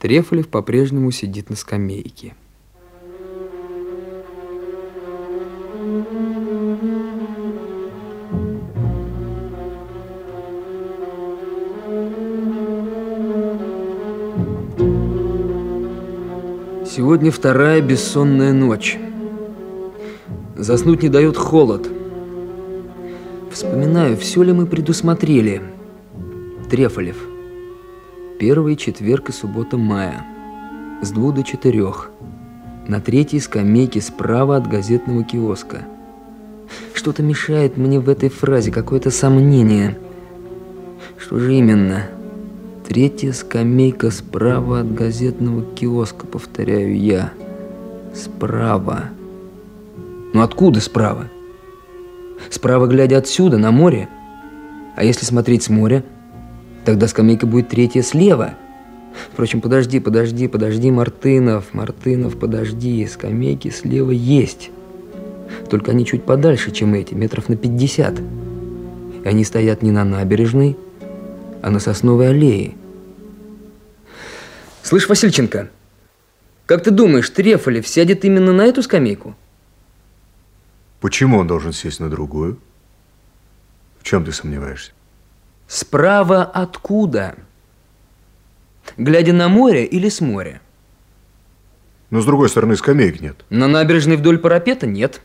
Трефолев по-прежнему сидит на скамейке. Сегодня вторая бессонная ночь. Заснуть не дает холод. Вспоминаю, все ли мы предусмотрели. Трефолев. Первый четверг и суббота мая. С двух до четырех. На третьей скамейке справа от газетного киоска. Что-то мешает мне в этой фразе, какое-то сомнение. Что же именно? Третья скамейка справа от газетного киоска, повторяю я. Справа. Ну откуда справа? Справа, глядя отсюда, на море. А если смотреть с моря, тогда скамейка будет третья слева. Впрочем, подожди, подожди, подожди, Мартынов, Мартынов, подожди, скамейки слева есть. Только они чуть подальше, чем эти, метров на 50. И они стоят не на набережной, а на сосновой аллее. Слышь, Васильченко, как ты думаешь, Трефолев сядет именно на эту скамейку? Почему он должен сесть на другую? В чем ты сомневаешься? Справа откуда? Глядя на море или с моря? Но с другой стороны скамеек нет. На набережной вдоль парапета нет.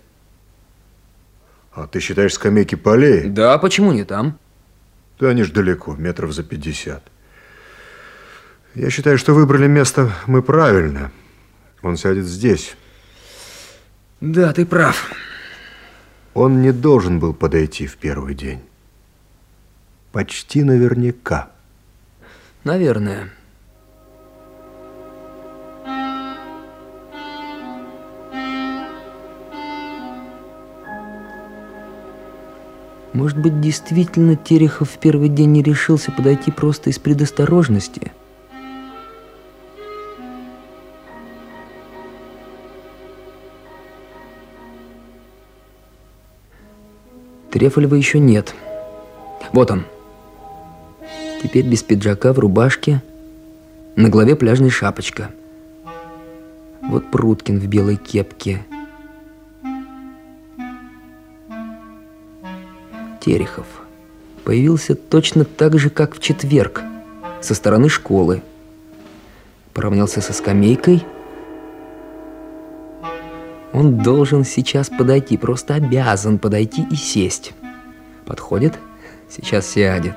А ты считаешь скамейки по аллее? Да, почему не там? Да они ж далеко, метров за 50. Я считаю, что выбрали место мы правильно. Он сядет здесь. Да, ты прав. Он не должен был подойти в первый день. Почти наверняка. Наверное. Может быть, действительно Терехов в первый день не решился подойти просто из предосторожности? Трефолева еще нет. Вот он. Теперь без пиджака, в рубашке, на голове пляжная шапочка. Вот Пруткин в белой кепке. Терехов появился точно так же, как в четверг, со стороны школы. Поравнялся со скамейкой. Он должен сейчас подойти, просто обязан подойти и сесть. Подходит, сейчас сядет.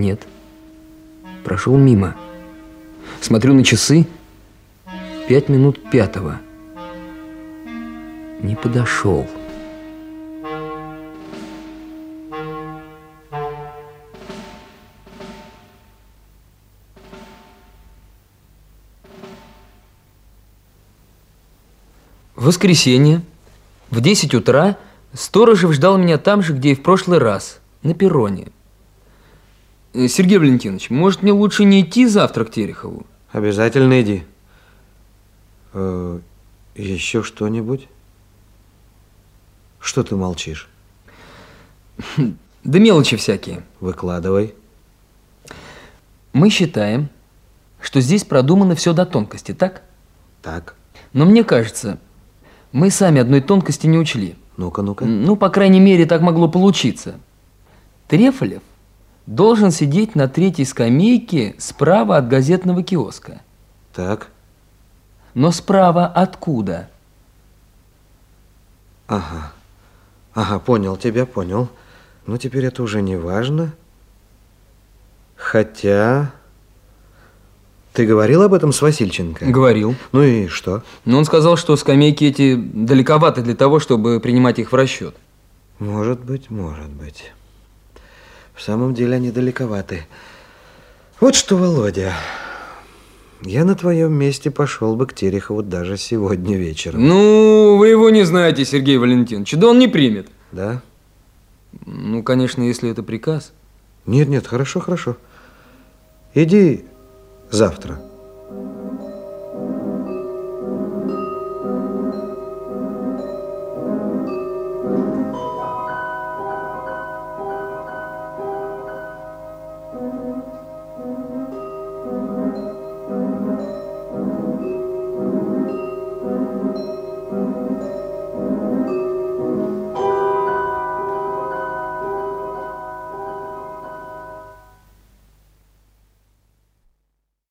Нет. Прошел мимо. Смотрю на часы. Пять минут пятого. Не подошел. В воскресенье в 10 утра Сторожев ждал меня там же, где и в прошлый раз, на перроне. Э, Сергей Валентинович, может мне лучше не идти завтра к Терехову? Обязательно иди. Э, еще что-нибудь? Что ты молчишь? Да мелочи всякие. Выкладывай. Мы считаем, что здесь продумано все до тонкости, так? Так. Но мне кажется, мы сами одной тонкости не учли. Ну-ка, ну-ка. Ну, по крайней мере, так могло получиться. Трефолев должен сидеть на третьей скамейке справа от газетного киоска. Так. Но справа откуда? Ага. Ага, понял тебя, понял. Ну, теперь это уже не важно. Хотя... Ты говорил об этом с Васильченко? Говорил. Ну и что? Но он сказал, что скамейки эти далековаты для того, чтобы принимать их в расчет. Может быть, может быть. В самом деле они далековаты. Вот что, Володя, я на твоем месте пошел бы к Терехову даже сегодня вечером. Ну, вы его не знаете, Сергей Валентинович. Да он не примет. Да? Ну, конечно, если это приказ. Нет, нет, хорошо, хорошо. Иди завтра.